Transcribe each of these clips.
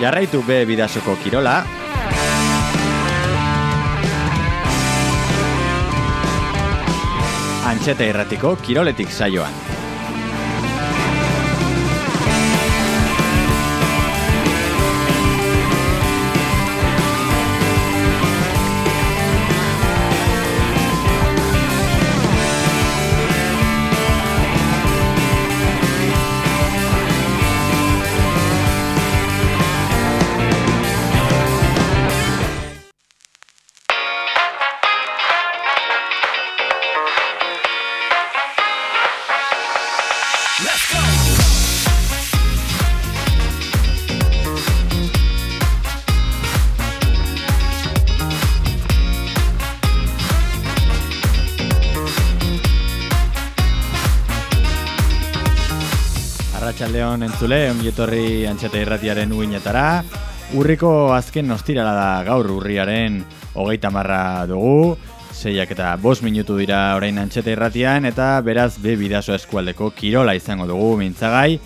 Jarraitu be bidasoko kirola. Antxeta irratiko kiroletik saioan. Arratxaldeon entzule, ongietorri antxeta irratiaren uinetara. Urriko azken nostirala da gaur urriaren hogeita marra dugu. Seiak eta bos minutu dira orain antxeta irratian eta beraz be bidazo eskualdeko kirola izango dugu mintzagai.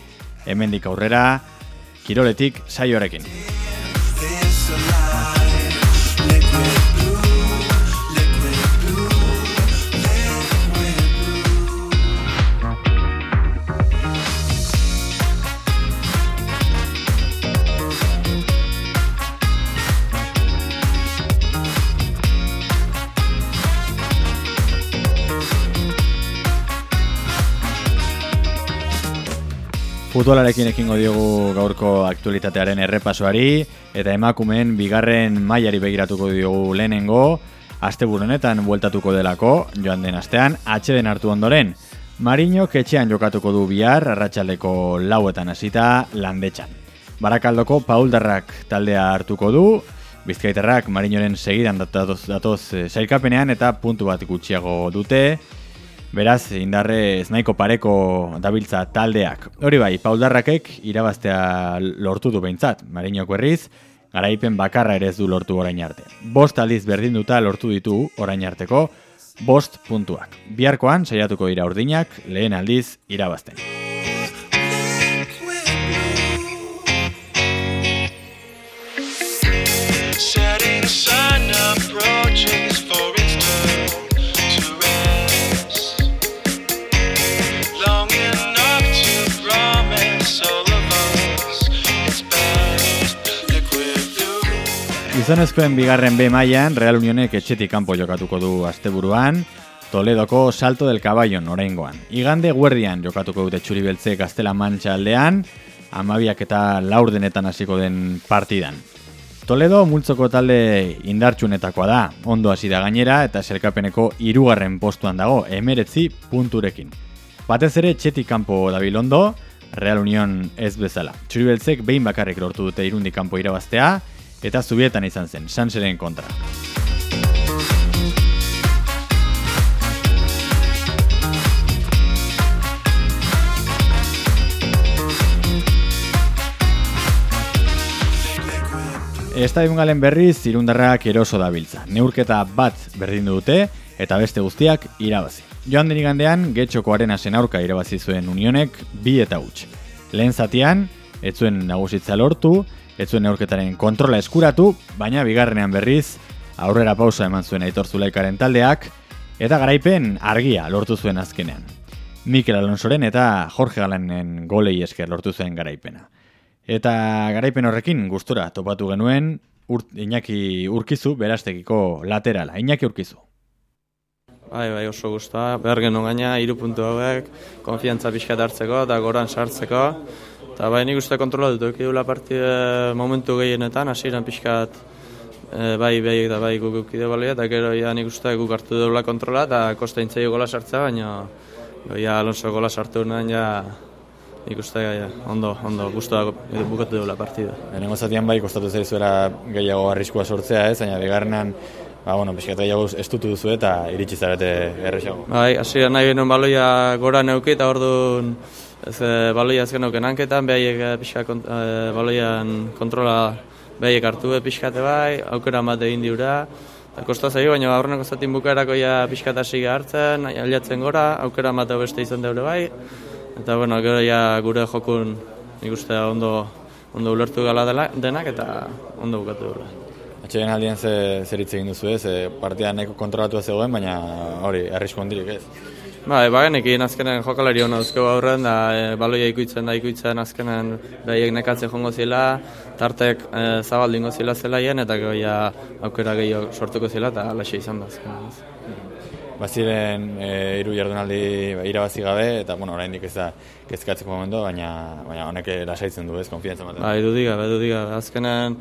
Hemendik aurrera, kiroletik saioarekin. Futbolarekin ekingo diogu gaurko aktualitatearen errepasoari eta emakumeen bigarren mailari begiratuko diogu lehenengo. Asteburu honetan bueltatuko delako joan den astean atxeden hartu ondoren. Marino ketxean jokatuko du bihar arratsaldeko lauetan hasita landetxan. Barakaldoko pauldarrak taldea hartuko du, bizkaiterrak Marinoren segidan datoz, datoz sailkapenean eta puntu bat gutxiago dute, Beraz, indarre nahiko pareko dabiltza taldeak. Hori bai, pauldarrakek irabaztea lortu du behintzat, marinoko herriz, garaipen bakarra ere ez du lortu orain arte. Bost aldiz berdin duta lortu ditu orain arteko, bost puntuak. Biharkoan, saiatuko dira urdinak, lehen aldiz irabazten. Gizonezkoen bigarren B mailan Real Unionek etxetik kanpo jokatuko du asteburuan, Toledoko Salto del Caballon oraingoan. Igande guerdian jokatuko dute txuri beltze Gaztela Mantxa aldean, amabiak eta laurdenetan hasiko den partidan. Toledo multzoko talde indartxunetakoa da, ondo hasi da gainera eta selkapeneko hirugarren postuan dago, emeretzi punturekin. Batez ere txetik kanpo dabil ondo, Real Union ez bezala. Txuribeltzek behin bakarrik lortu dute irundik kanpo irabaztea, eta zubietan izan zen, Sanseren kontra. Estadion berriz irundarrak eroso dabiltza. Neurketa bat berdin dute eta beste guztiak irabazi. Joan den igandean, getxoko arenasen aurka irabazi zuen unionek bi eta huts. Lehen zatian, ez zuen nagusitza lortu, ez zuen neurketaren kontrola eskuratu, baina bigarrenean berriz, aurrera pausa eman zuen aitor zulaikaren taldeak, eta garaipen argia lortu zuen azkenean. Mikel Alonsoren eta Jorge Galanen golei esker lortu zuen garaipena. Eta garaipen horrekin gustura topatu genuen ur, Iñaki Urkizu berastekiko laterala. Iñaki Urkizu. Bai, bai, oso guztua. Behar genuen gaina, iru puntu hauek, konfiantza pixkat hartzeko eta goran sartzeko. Eta bai, nik uste kontrola dut, ekidula partide momentu gehienetan, hasieran pixkat e, bai, bai, eta bai guk eukide balia, eta gero ja nik uste guk hartu dugula kontrola, eta kosta intzaio gola sartzea, baina ja, Alonso gola sartu nahen, ja, nik uste ja, ondo, ondo, guztua bukatu dugula partida. Lehenengo zatian bai, kostatu zaizuela gehiago arriskua sortzea ez, baina bigarrenan ba, bueno, pixkat gehiago estutu duzu eta iritsi zarete erresago. Bai, hasiera nahi genuen baloia gora neuki eta orduan ez e, baloia azken neuken hanketan, behaiek e, pixka kont, e, baloian kontrola behaiek hartu e, pixkate bai, aukera bat egin diura, eta kosta zaio, baina aurreneko zatin bukaerako ja pixkat hasi hartzen, aliatzen gora, aukera bat beste izan deure bai, eta bueno, gero ja gure jokun nik uste ondo ondo ulertu gala dela, denak eta ondo bukatu dela. Atxegen aldien ze, zer hitz egin duzu ez, e, partida nahiko kontrolatu zegoen, baina hori, arrisku handirik ez. Ba, e, bagenekin azkenen jokalari hona duzkeu aurren, da e, baloia ikuitzen da ikuitzen azkenen daiek nekatze jongo zila, tartek e, zabaldingo zila zelaien, eta gero ja aukera gehiago sortuko zila, eta alaxe izan da azkenen. Baziren e, hiru jardunaldi ba, irabazi gabe, eta bueno, oraindik ez da kezkatzeko momentu, baina, baina honek lasaitzen du ez, konfiantza ematen. Bai, du diga, du diga. Azkenen,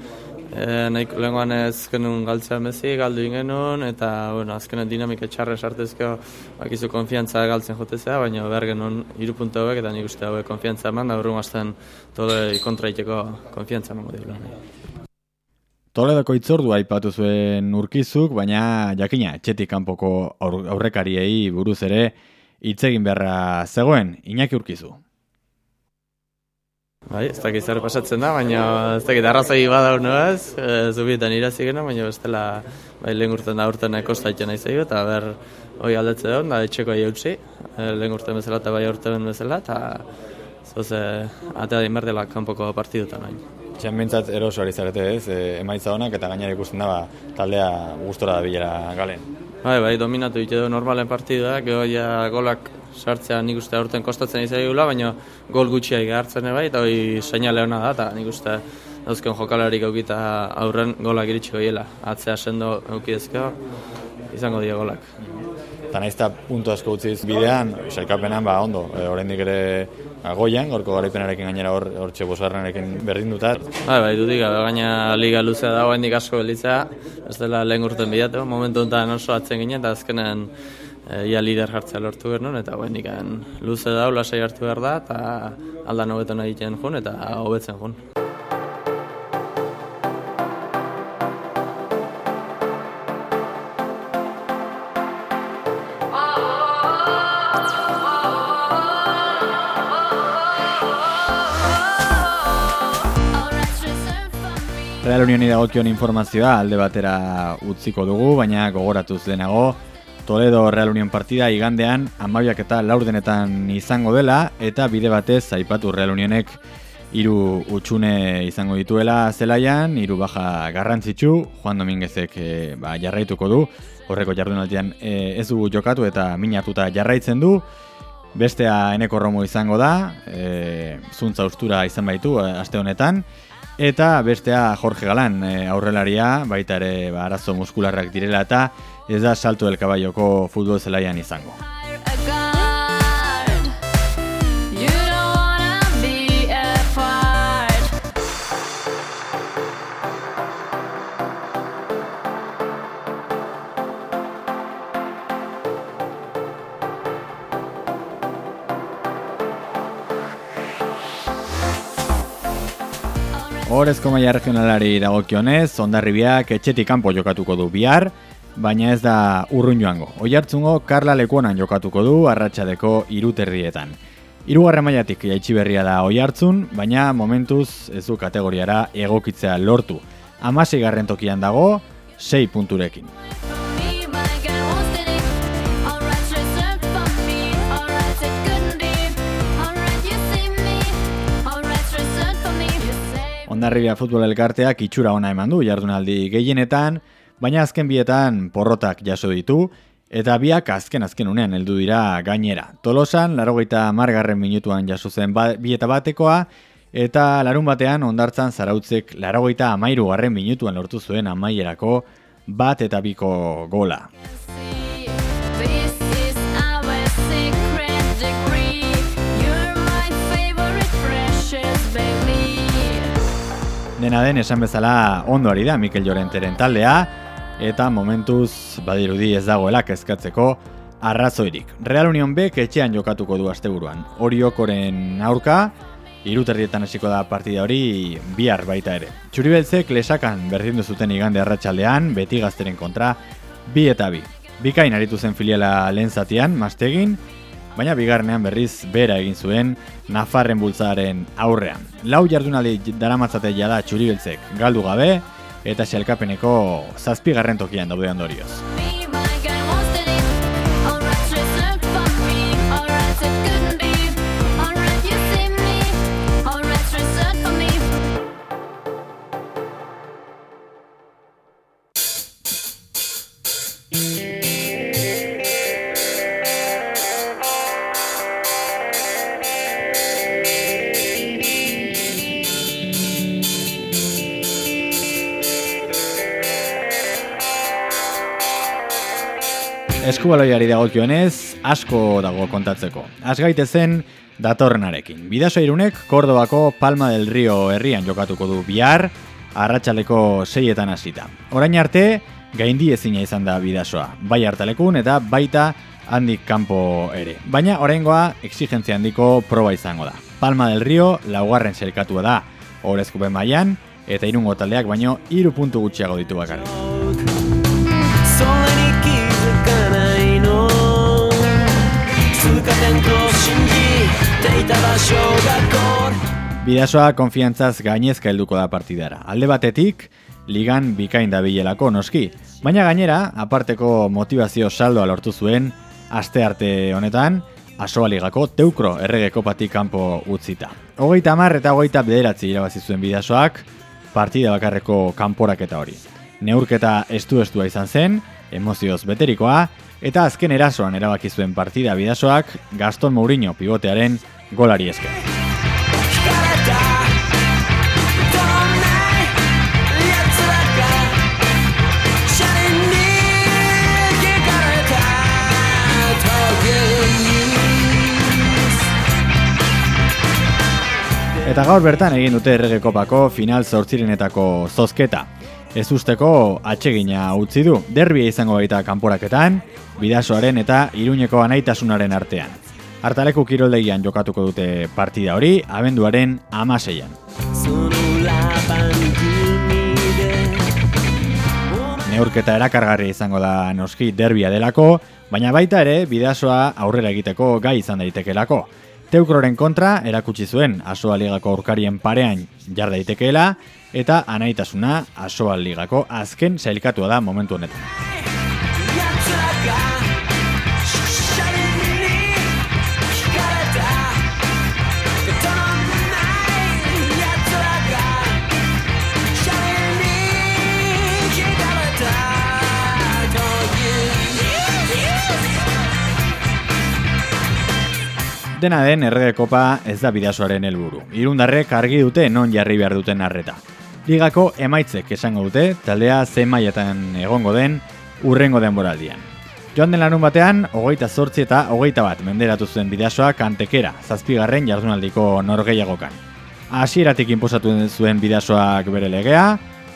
e, nahiko lehenkoan ez genuen galtzea mezi, galdu ingenuen, eta, bueno, azkenen dinamika txarra sartezko, bakizu konfiantza galtzen jotezea, baina behar genuen iru puntu hauek, eta nik uste hauek konfiantza eman, da hurrun azten tole kontraiteko konfiantza emango dira. Toledoko itzordua aipatu zuen urkizuk, baina jakina, etxetik kanpoko aur, aurrekariei buruz ere hitz egin beharra zegoen, Iñaki urkizu. Bai, ez dakit zer pasatzen da, baina ez dakit arrazoi badau ez, e, zubietan irazi gena, baina bestela bai, lehen urten da urten kostaiten nahi zaio, eta ber, hoi aldetze da, da etxeko ahi eutzi, e, lehen urten bezala eta bai urten bezala, eta zoze, atea din berdela kanpoko partidutan nahi. Txan bintzat eroso ari zarete ez, e, emaitza honak eta gainera ikusten da ba, taldea gustora da bilera galen. Bai, bai, dominatu ditu normalen partidua, gero ja golak sartzea nik uste aurten kostatzen izaigula, baina gol gutxiai hartzen bai, eta hori seinale hona da, eta nik uste dauzken jokalarik aukita aurren golak iritsiko hiela. Atzea sendo aukidezko, izango dira golak. Eta nahiz puntu asko utziz bidean, sailkapenan ba ondo, e, oraindik ere ba, goian, gorko garaipenarekin gainera hor hortxe bosgarrenarekin berdin dutat. Bai, bai, dudiga, gaina liga luzea da, oraindik asko gelitzea, ez dela lehen urten bidatu, momentu honetan oso atzen ginen, eta azkenen ia lider jartzea lortu genuen, eta oraindik luze da, lasai hartu behar da, eta aldan hobetan egiten jun, eta hobetzen jun. Real Unioni dagokion informazioa alde batera utziko dugu, baina gogoratuz denago, Toledo Real Union partida igandean amabiak eta laurdenetan izango dela, eta bide batez aipatu Real Unionek hiru utxune izango dituela zelaian, hiru baja garrantzitsu, Juan Dominguezek e, ba, jarraituko du, horreko jardunaldian e, ez du jokatu eta min hartuta jarraitzen du, bestea eneko romo izango da, e, zuntza ustura izan baitu aste honetan, Eta bestea Jorge Galan e, aurrelaria, baita ere ba, arazo muskularrak direla eta ez da salto del caballoko futbol zelaian izango. Horezko maia regionalari dagokionez, ondarribiak etxetik kanpo jokatuko du bihar, baina ez da urrun joango. Oi hartzungo, Karla Lekuonan jokatuko du arratsadeko iruterrietan. Hirugarren mailatik jaitsi berria da oi hartzun, baina momentuz ez du kategoriara egokitzea lortu. Amasei garren tokian dago, sei punturekin. Ondarribia futbol elkarteak itxura ona eman du jardunaldi gehienetan, baina azken bietan porrotak jaso ditu, eta biak azken azken unean heldu dira gainera. Tolosan, larogeita margarren minutuan jaso zen ba, bieta batekoa, eta larun batean ondartzan zarautzek larogeita amairu garren minutuan lortu zuen amaierako bat eta biko gola. Dena den esan bezala ondo ari da Mikel Llorenteren taldea eta momentuz badirudi ez dagoela kezkatzeko arrazoirik. Real Union B etxean jokatuko du asteburuan. Oriokoren aurka hiruterrietan hasiko da partida hori bihar baita ere. Txuribeltzek lesakan berdindu zuten igande arratsaldean beti gazteren kontra bi eta bi. Bikain aritu zen filiala lehen zatian, mastegin, baina bigarnean berriz bera egin zuen Nafarren bultzaren aurrean. Lau jardunaldi daramatzate jada txuribeltzek galdu gabe eta xelkapeneko zazpigarren tokian daude ondorioz. Eskubaloiari dagokionez, asko dago kontatzeko. Az gaitezen datorrenarekin. Bidaso irunek Kordobako Palma del Rio herrian jokatuko du bihar, arratsaleko seietan hasita. Orain arte, gaindi ezina izan da bidasoa, bai hartalekun eta baita handik kanpo ere. Baina oraingoa exigentzia handiko proba izango da. Palma del Rio laugarren selkatua da, horrezkupen mailan eta irungo taldeak baino hiru puntu gutxiago ditu bakarrik. 通過点と信じていた場所がこれ Bidasoa konfiantzaz gainezka helduko da partidara. Alde batetik, ligan bikain dabilelako noski. Baina gainera, aparteko motivazio saldoa lortu zuen, aste arte honetan, asoa ligako teukro errege kopatik kanpo utzita. Hogeita hamar eta hogeita bederatzi irabazi zuen bidasoak, partida bakarreko kanporaketa hori. Neurketa estu-estua izan zen, emozioz beterikoa, eta azken erasoan erabaki zuen partida bidasoak Gaston Mourinho pivotearen golari esker. Eta gaur bertan egin dute errege kopako final zortzirenetako zozketa ez usteko atsegina utzi du. Derbia izango baita kanporaketan, bidasoaren eta iruñeko anaitasunaren artean. Artaleku kiroldegian jokatuko dute partida hori, abenduaren amaseian. Neurketa erakargarri izango da noski derbia delako, baina baita ere bidasoa aurrera egiteko gai izan daitekelako. Teukroren kontra erakutsi zuen Asoa Ligako aurkarien parean jar daitekeela eta anaitasuna Asoa Ligako azken sailkatua da momentu honetan. Dena den errege kopa ez da bidasoaren helburu. Irundarrek argi dute non jarri behar duten arreta. Ligako emaitzek esango dute, taldea zein mailetan egongo den urrengo denboraldian. Joan den larun batean, hogeita zortzi eta hogeita bat menderatu zuen bidasoa kantekera, zazpigarren jardunaldiko norgeiagokan. Hasieratik inposatu zuen bidasoak bere legea,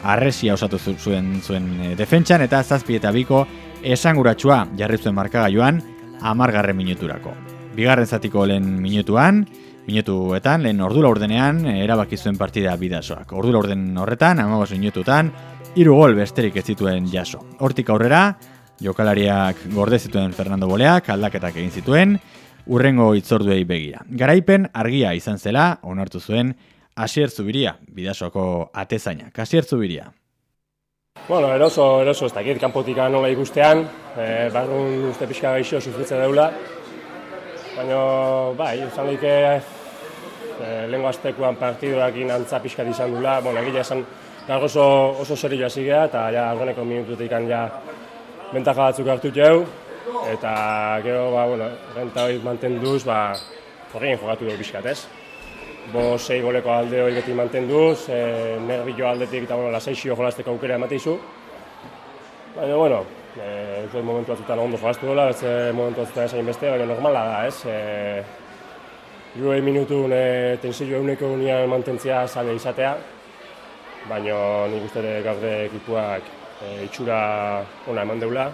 arresia osatu zu- zuen zuen eh, defentsan eta zazpi eta biko esanguratsua jarri zuen markagailuan amargarren minuturako. Bigarren zatiko lehen minutuan, minutuetan, lehen ordula urdenean, eh, erabaki zuen partida bidasoak. Ordula orden horretan, amagos minututan, hiru gol besterik ez zituen jaso. Hortik aurrera, jokalariak gorde zituen Fernando Boleak, aldaketak egin zituen, urrengo itzorduei begira. Garaipen argia izan zela, onartu zuen, Asier Zubiria, bidasoako atezainak. Asier Zubiria. Bueno, eroso, eroso, ez dakit, kanpotik nola ikustean, e, barrun uste pixka gaixo sufritzen deula, baina, bai, izan leike e, lehenko aztekuan partiduakin antza pixka izan dula, bueno, egia esan, gaur oso, oso serio hasi geha, eta ja, aurreneko minututik ja, bentaja batzuk hartu jau, eta gero, ba, bueno, renta hori mantenduz, ba, horrein jogatu dugu pixkat, ez? bo sei goleko alde hori beti mantenduz, e, nerbilo aldetik eta bueno, lasaixio jolasteko aukera ematizu. Baina, bueno, e, dut momentu batzutan ondo jolastu dola, beste momentu batzutan esain beste, baina normala da, ez? E, Irue minutun e, tensio euneko unian mantentzia zaila izatea, baina nik uste gaur ekipuak e, itxura ona eman deula,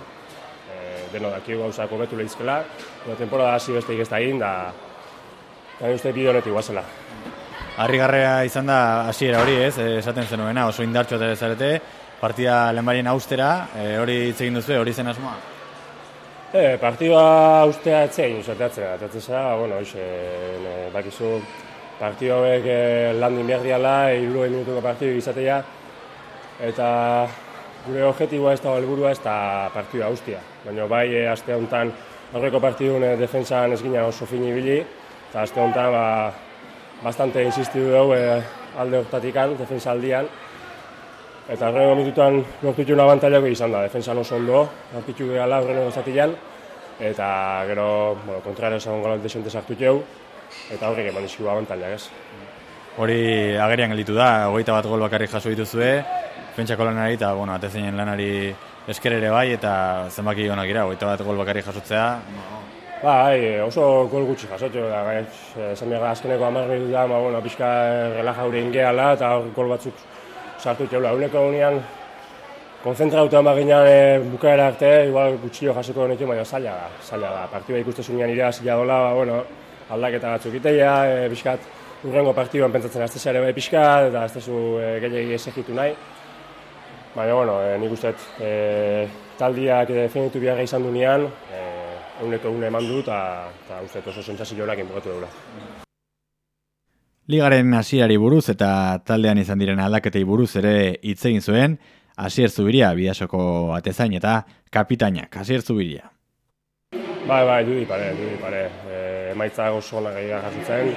e, deno dakigu gauzak hobetu lehizkela, eta temporada hasi besteik ez da egin, da, da uste bide honetik guazela. Harrigarrea izan da hasiera hori, ez? Eh, Esaten zenuena, oso indartxo eta zarete, partida lehenbarien austera, eh, hori hitz egin duzu, hori zen asmoa. E, partidua ustea etzein, usateatzea, atatzen zera, bueno, hoxe, e, bakizu, partidu hauek e, landin behar diala, iruro minutuko partidu izatea, eta gure objetiboa ez da helburua ez da partidua ustia. Baina bai, e, aste honetan, aurreko partidun e, defentsan ez ginen oso fin ibili, eta aste honetan, ba, bastante insistidu dugu e, alde hortatikan, defensa aldian, Eta horrengo minutuan lortu dituen abantailako izan da, defensan oso ondo, aurkitu gehala horrengo zatilan, eta gero, bueno, kontraro esan gola desente sartu jau, eta horrek eman dizkigu abantailak, ez. Hori agerian gelditu da, hogeita bat gol bakarrik jaso dituzue, pentsako lanari eta, bueno, atezeinen lanari esker ere bai, eta zenbaki onak gira, hogeita bat gol bakari jasotzea, Bai, oso gol gutxi jasotxo, da, gaitz, esan behar azkeneko hamar minututa, ba, bueno, pixka relaja hori ingeala, eta gol batzuk sartu txeula. Uneko unean, konzentrautan baginan e, bukaera arte, igual gutxio jasoko honekin, baina zaila da, zaila da. Partida ikustezunean irea zila dola, ba, bueno, aldaketa batzuk iteia, e, pixkat, urrengo partiduan pentsatzen azte ere bai pixkat, eta ez tezu e, gehiagi esegitu nahi. Baina, bueno, e, nik uste, e, taldiak definitu biharra izan du nian, e, euneko eune eman du, eta uste oso sentsazio honak inbogatu dugula. Ligaren hasierari buruz eta taldean izan diren aldaketei buruz ere hitz egin zuen, Asier Zubiria bidasoko atezain eta kapitainak Asier Zubiria. Bai, bai, dudi pare, dudi pare. E, emaitza oso onak egia jasotzen.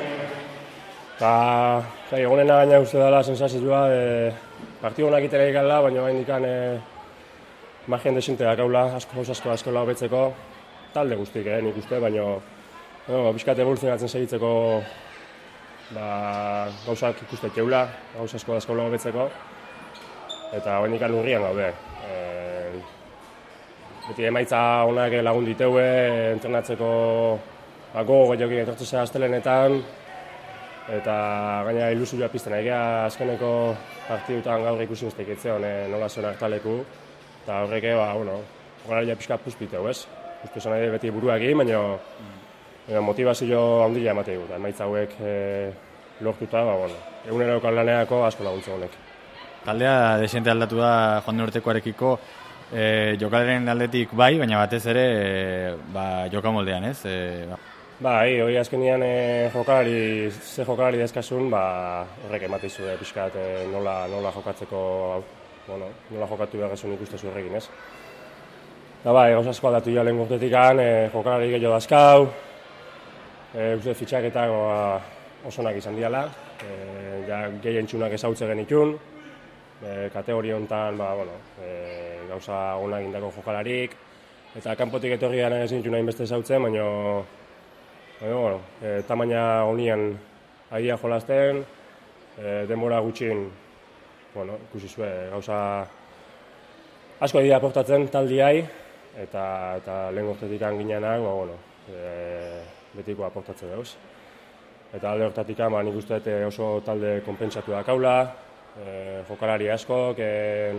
Eta, kai, egonena gaina uste dela sensazioa, e, partio honak itera ikala, baina bain dikan e, magien desinte dakaula, asko asko asko asko hobetzeko, talde guztik, eh, nik uste, baina no, bizkat evoluzionatzen segitzeko ba, gauzak ikuste keula, gauza asko asko hobetzeko, eta bain dikan urrian gaude. E, beti emaitza onak lagun diteue, entrenatzeko ba, gogo gehiagin etortzea astelenetan, eta gaina ilusioa pizten egia azkeneko partidutan gaur ikusi beste ikitzeon e, nola zuen hartaleku, eta horrek, ba, bueno, horrela pixka puzpiteu, ez? Uste esan nahi beti buruak egin, baina baina motivazio handia emate dugu, eta emaitza hauek e, lortuta, ba, bueno, egunero laneako asko laguntza honek. Taldea desente aldatu da joan den urtekoarekiko, e, jokalaren aldetik bai, baina batez ere e, ba, jokamoldean, ez? E, ba. Bai, hori azkenian e, jokalari, ze jokalari dezkasun, ba, horrek emate izu e, pixkat e, nola, nola jokatzeko, bueno, nola jokatu behar ikustezu horrekin, ez? Da bai, gauz asko aldatu ja lehen urtetik e, jokalari gehiago dazkau, e, uste fitxaketak ba, osonak izan diala, e, ja gehien txunak ezautze genitun, e, kategoria honetan, ba, bueno, e, gauza onak indako jokalarik, eta kanpotik etorri gara ezin nahi beste ezautzen, baina, baina, bueno, e, tamaina honian aia jolazten, e, denbora gutxin, bueno, ikusi zue, gauza asko dira aportatzen taldiai, eta, eta lehen urtetik ginenak, ba, bueno, e, betiko aportatzen dauz. Eta alde hortatik ba, nik uste dut e, oso talde konpentsatu dakaula, e, jokalari asko, e,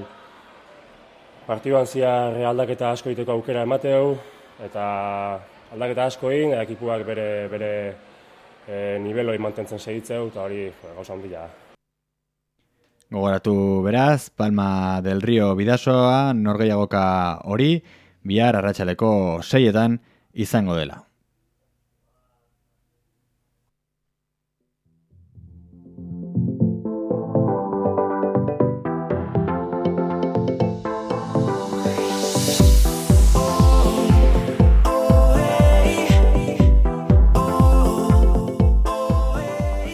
partiduan ziar aldaketa asko iteko aukera emateu, eta aldaketa asko egin, ekipuak bere, bere e, niveloi mantentzen segitzeu, eta hori gauza handia. Gogoratu beraz, Palma del Rio bidasoa, norgeiagoka hori, bihar arratsaleko seietan izango dela.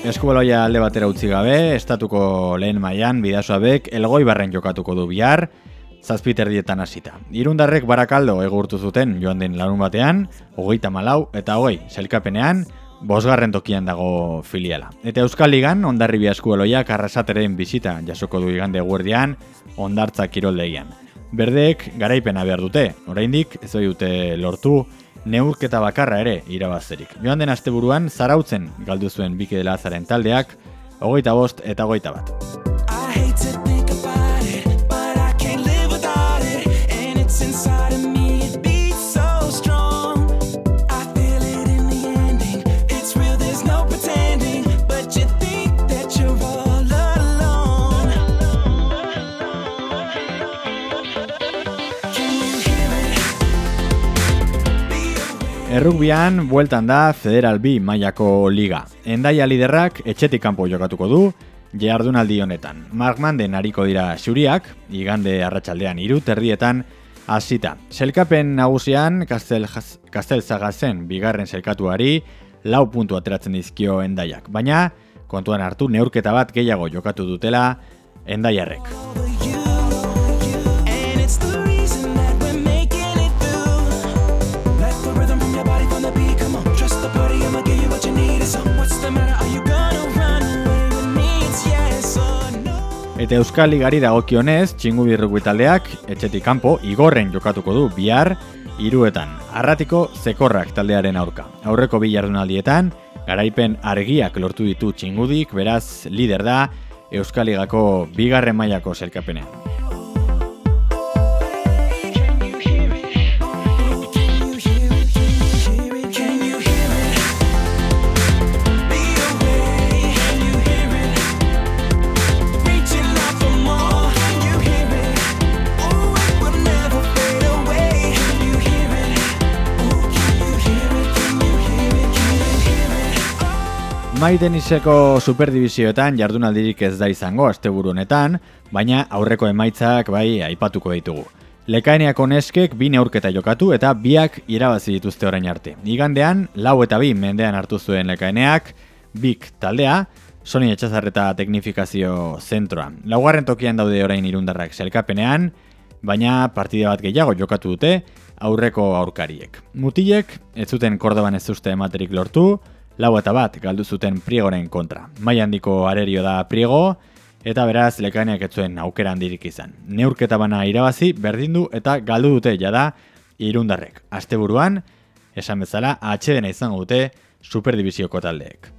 Eskubaloia alde batera utzi gabe, estatuko lehen mailan bidasoabek elgoi barren jokatuko du bihar, zazpiterdietan hasita. Irundarrek barakaldo egurtu zuten joan den larun batean, hogeita malau eta hogei, zelkapenean, bosgarren tokian dago filiala. Eta Euskal Ligan, ondarri biaskueloiak arrasateren bizita jasoko du igande guardian, ondartza kiroldegian. Berdeek garaipena behar dute, oraindik ez dute lortu, neurketa bakarra ere irabazterik. Joan den asteburuan zarautzen galdu zuen bike dela azaren taldeak, hogeita bost eta hogeita bat. Aware. Errugbian, bueltan da Federal B mailako liga. Endaia liderrak etxetik kanpo jokatuko du, jardunaldi honetan. Markmanden hariko dira xuriak, igande arratsaldean hiru terrietan hasita. Selkapen nagusian Kastel, Kastel Zagazen bigarren selkatuari lau puntu ateratzen dizkio endaiak. Baina, kontuan hartu neurketa bat gehiago jokatu dutela endaiarrek. Eta Euskal Ligari dagokionez, txingubi rugby taldeak etxetik kanpo igorren jokatuko du bihar hiruetan. Arratiko zekorrak taldearen aurka. Aurreko bi jardunaldietan, garaipen argiak lortu ditu txingudik, beraz lider da Euskal Ligako bigarren mailako zelkapenean. Maiteniseko superdivisioetan jardunaldirik ez da izango asteburu honetan, baina aurreko emaitzak bai aipatuko ditugu. Lekaeneako neskek bi neurketa jokatu eta biak irabazi dituzte orain arte. Igandean, lau eta bi mendean hartu zuen lekaeneak, bik taldea, Sony Etxazarreta Teknifikazio Zentroa. Laugarren tokian daude orain irundarrak selkapenean, baina partida bat gehiago jokatu dute aurreko aurkariek. Mutilek, ez zuten Kordoban ez uste ematerik lortu, lau eta bat galdu zuten Priegoren kontra. Mai handiko arerio da Priego, eta beraz lekaneak ez zuen aukera handirik izan. Neurketa bana irabazi, berdindu eta galdu dute jada irundarrek. Asteburuan, esan bezala, atxedena izango dute superdibizioko taldeek.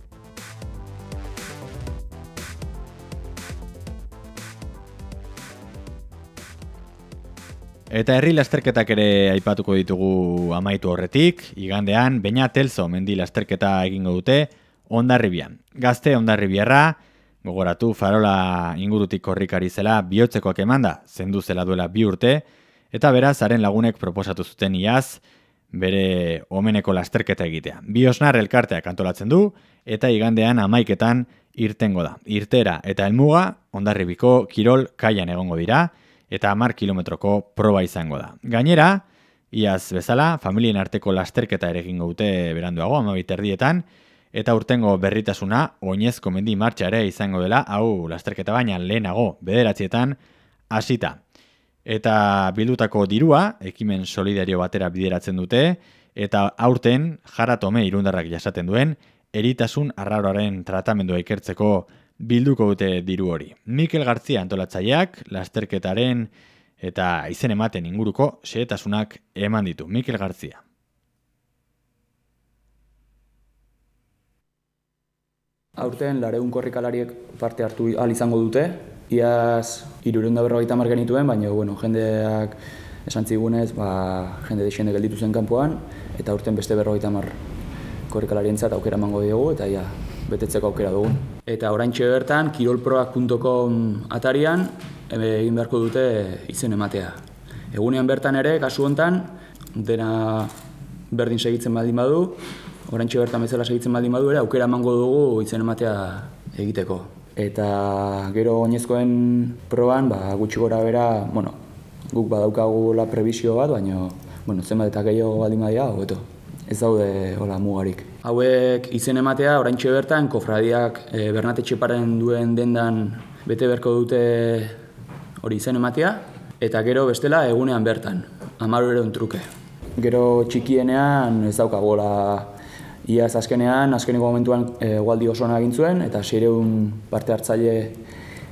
Eta herri lasterketak ere aipatuko ditugu amaitu horretik, igandean, baina telzo mendi lasterketa egingo dute ondarribian. Gazte ondarribiarra, gogoratu farola ingurutik korrikari zela bihotzekoak emanda, zendu zela duela bi urte, eta beraz, haren lagunek proposatu zuten iaz, bere omeneko lasterketa egitea. Bi osnar elkarteak antolatzen du, eta igandean amaiketan irtengo da. Irtera eta helmuga, ondarribiko kirol kaian egongo dira, eta hamar kilometroko proba izango da. Gainera, iaz bezala, familien arteko lasterketa ere egingo dute beranduago, amabit erdietan, eta urtengo berritasuna, oinezko mendi martxa ere izango dela, hau lasterketa baina lehenago, bederatzietan, hasita. Eta bildutako dirua, ekimen solidario batera bideratzen dute, eta aurten jaratome irundarrak jasaten duen, eritasun arraroaren tratamendua ikertzeko bilduko dute diru hori. Mikel Gartzia antolatzaileak lasterketaren eta izen ematen inguruko xehetasunak eman ditu. Mikel Gartzia. Aurten lareun korrikalariek parte hartu ahal izango dute. Iaz irureun da berrogeita mar genituen, baina bueno, jendeak esan zigunez, ba, jende desende gelditu zen kanpoan, eta aurten beste berrogeita mar korrikalarientzat aukera emango diogu, eta ja, betetzeko aukera dugu. Eta oraintxe bertan, kirolproak.com atarian egin beharko dute izen ematea. Egunean bertan ere, kasu hontan, dena berdin segitzen baldin badu, oraintxe bertan bezala segitzen baldin badu ere, aukera emango dugu izen ematea egiteko. Eta gero oinezkoen proban, ba, gutxi gora bera, bueno, guk badaukagula prebizio bat, baina bueno, zenbat eta gehiago baldin badia, hobeto. Ez daude hola mugarik. Hauek izen ematea oraintxe bertan kofradiak e, Bernate Txeparen duen dendan bete beharko dute hori izen ematea eta gero bestela egunean bertan, 10 euro truke. Gero txikienean ez daukagola iaz azkenean, azkeneko momentuan e, gualdi oso ona egin zuen eta 600 parte hartzaile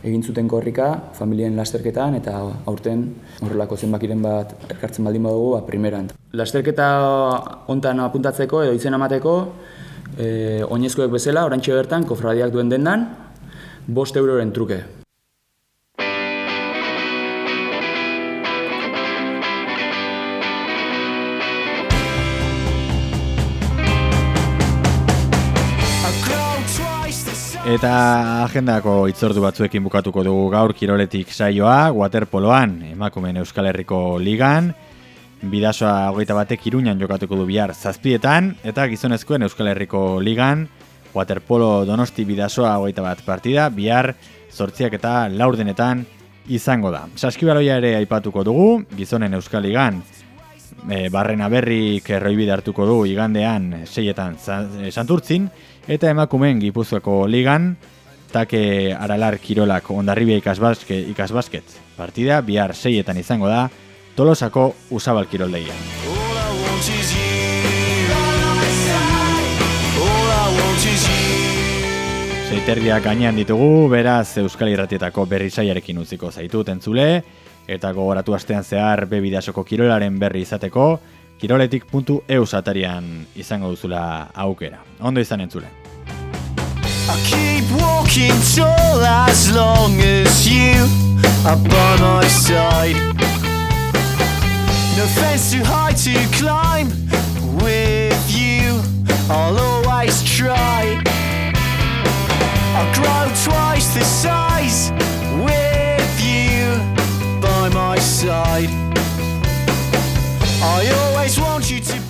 egin zuten korrika, familien lasterketan, eta aurten horrelako zenbakiren bat elkartzen baldin badugu, ba, primeran. Lasterketa hontan apuntatzeko edo izen amateko, e, oinezkoek bezala, orantxe bertan, kofradiak duen dendan, bost euroren truke. Eta agendako itzordu batzuekin bukatuko dugu gaur kiroletik saioa, waterpoloan, emakumen Euskal Herriko ligan, bidasoa hogeita batek iruñan jokatuko du bihar zazpietan, eta gizonezkoen Euskal Herriko ligan, waterpolo donosti bidasoa hogeita bat partida, bihar zortziak eta laurdenetan izango da. Saskibaloia ere aipatuko dugu, gizonen Euskal Ligan, e, barrena berrik erroibide hartuko du igandean seietan za- santurtzin, eta emakumeen gipuzkoako ligan, take aralar kirolak ondarribia ikasbaske, ikasbasket partida, bihar seietan izango da, tolosako usabal kiroldegia. You. Amaiterdiak gainean ditugu, beraz Euskal Irratietako berri saiarekin utziko zaitut entzule, eta gogoratu astean zehar bebidasoko kirolaren berri izateko, kiroletik.eus atarian izango duzula aukera. Ondo izan entzule. I keep walking tall as long as you are by my side. No fence too high to climb. With you, I'll always try. I'll grow twice the size with you by my side. I always want you to